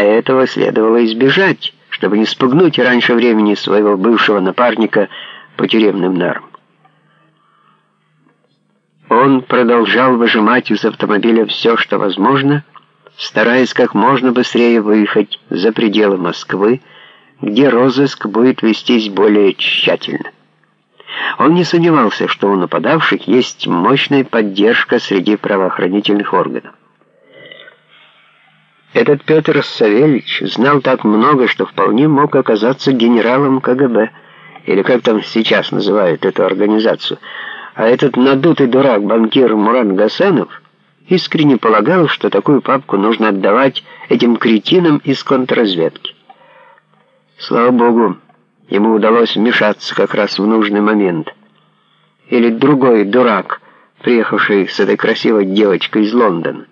а этого следовало избежать, чтобы не спугнуть раньше времени своего бывшего напарника по тюремным нарам. Он продолжал выжимать из автомобиля все, что возможно, стараясь как можно быстрее выехать за пределы Москвы, где розыск будет вестись более тщательно. Он не сомневался, что у нападавших есть мощная поддержка среди правоохранительных органов. Этот Петр Савельич знал так много, что вполне мог оказаться генералом КГБ, или как там сейчас называют эту организацию, а этот надутый дурак, банкир Мурат Гасанов, искренне полагал, что такую папку нужно отдавать этим кретинам из контрразведки. Слава богу, ему удалось вмешаться как раз в нужный момент. Или другой дурак, приехавший с этой красивой девочкой из Лондона.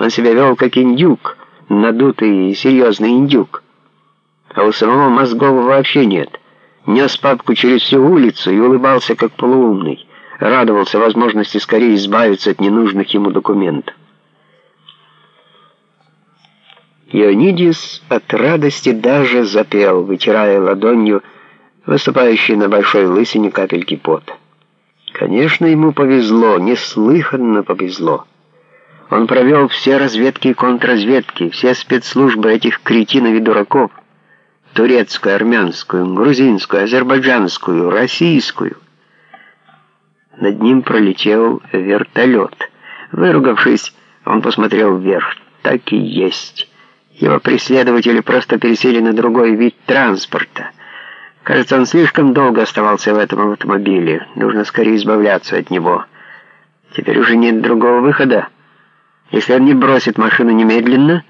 Он себя вел как индюк, надутый и серьезный индюк. А у самого мозгов вообще нет. Нес папку через всю улицу и улыбался как полуумный. Радовался возможности скорее избавиться от ненужных ему документов. Ионидис от радости даже запел, вытирая ладонью выступающие на большой лысине капельки пота. Конечно, ему повезло, неслыханно повезло. Он провел все разведки и контрразведки, все спецслужбы этих кретинов и дураков. Турецкую, армянскую, грузинскую, азербайджанскую, российскую. Над ним пролетел вертолет. Выругавшись, он посмотрел вверх. Так и есть. Его преследователи просто пересели на другой вид транспорта. Кажется, он слишком долго оставался в этом автомобиле. Нужно скорее избавляться от него. Теперь уже нет другого выхода. Если он не бросит машину немедленно,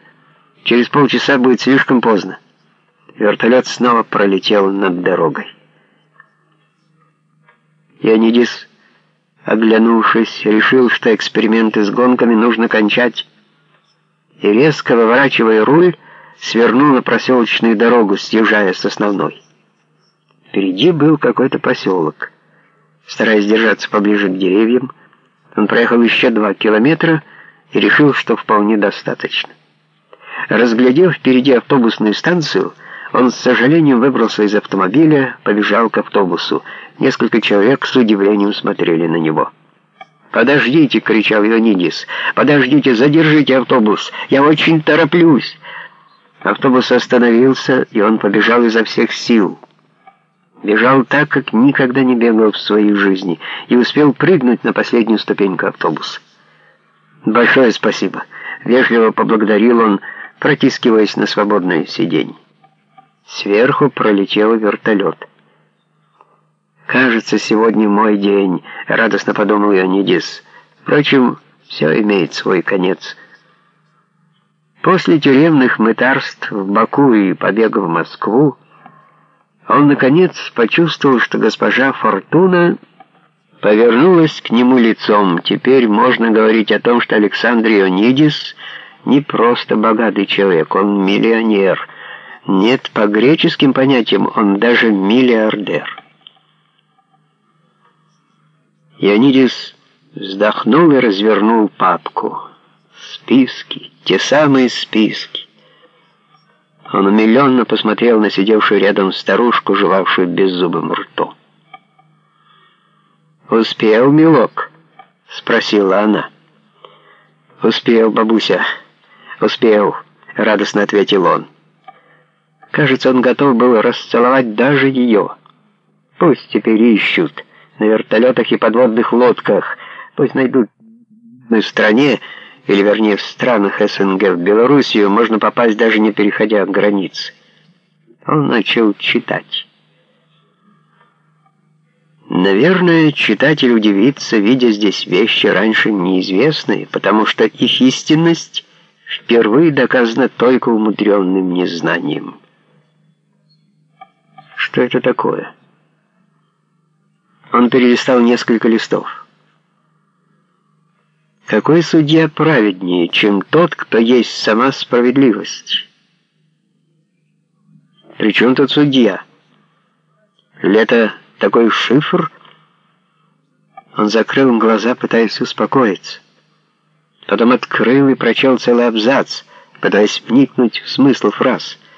через полчаса будет слишком поздно. Вертолет снова пролетел над дорогой. Ионидис, оглянувшись, решил, что эксперименты с гонками нужно кончать, и резко выворачивая руль, свернул на проселочную дорогу, съезжая с основной. Впереди был какой-то поселок. Стараясь держаться поближе к деревьям, он проехал еще два километра и решил, что вполне достаточно. Разглядев впереди автобусную станцию, он с сожалением выбрался из автомобиля, побежал к автобусу. Несколько человек с удивлением смотрели на него. «Подождите!» — кричал Ионидис. «Подождите! Задержите автобус! Я очень тороплюсь!» Автобус остановился, и он побежал изо всех сил. Бежал так, как никогда не бегал в своей жизни, и успел прыгнуть на последнюю ступеньку автобуса. «Большое спасибо!» — вежливо поблагодарил он, протискиваясь на свободное сиденье. Сверху пролетел вертолет. «Кажется, сегодня мой день», — радостно подумал Ионидис. «Впрочем, все имеет свой конец». После тюремных мытарств в Баку и побега в Москву он, наконец, почувствовал, что госпожа Фортуна повернулась к нему лицом. Теперь можно говорить о том, что Александр Ионидис не просто богатый человек, он миллионер. Нет, по греческим понятиям он даже миллиардер. Ионидис вздохнул и развернул папку. Списки, те самые списки. Он умиленно посмотрел на сидевшую рядом старушку, жевавшую беззубым ртом. «Успел, милок?» — спросила она. «Успел, бабуся, успел», — радостно ответил он. Кажется, он готов был расцеловать даже ее. Пусть теперь ищут на вертолетах и подводных лодках, пусть найдут в стране, или вернее в странах СНГ, в Белоруссию можно попасть даже не переходя границы. Он начал читать. Наверное, читатель удивится, видя здесь вещи раньше неизвестные, потому что их истинность впервые доказана только умудренным незнанием. Что это такое? Он перелистал несколько листов. Какой судья праведнее, чем тот, кто есть сама справедливость? Причем тут судья? Лето такой шифр? Он закрыл глаза, пытаясь успокоиться. Потом открыл и прочел целый абзац, пытаясь вникнуть в смысл фраз —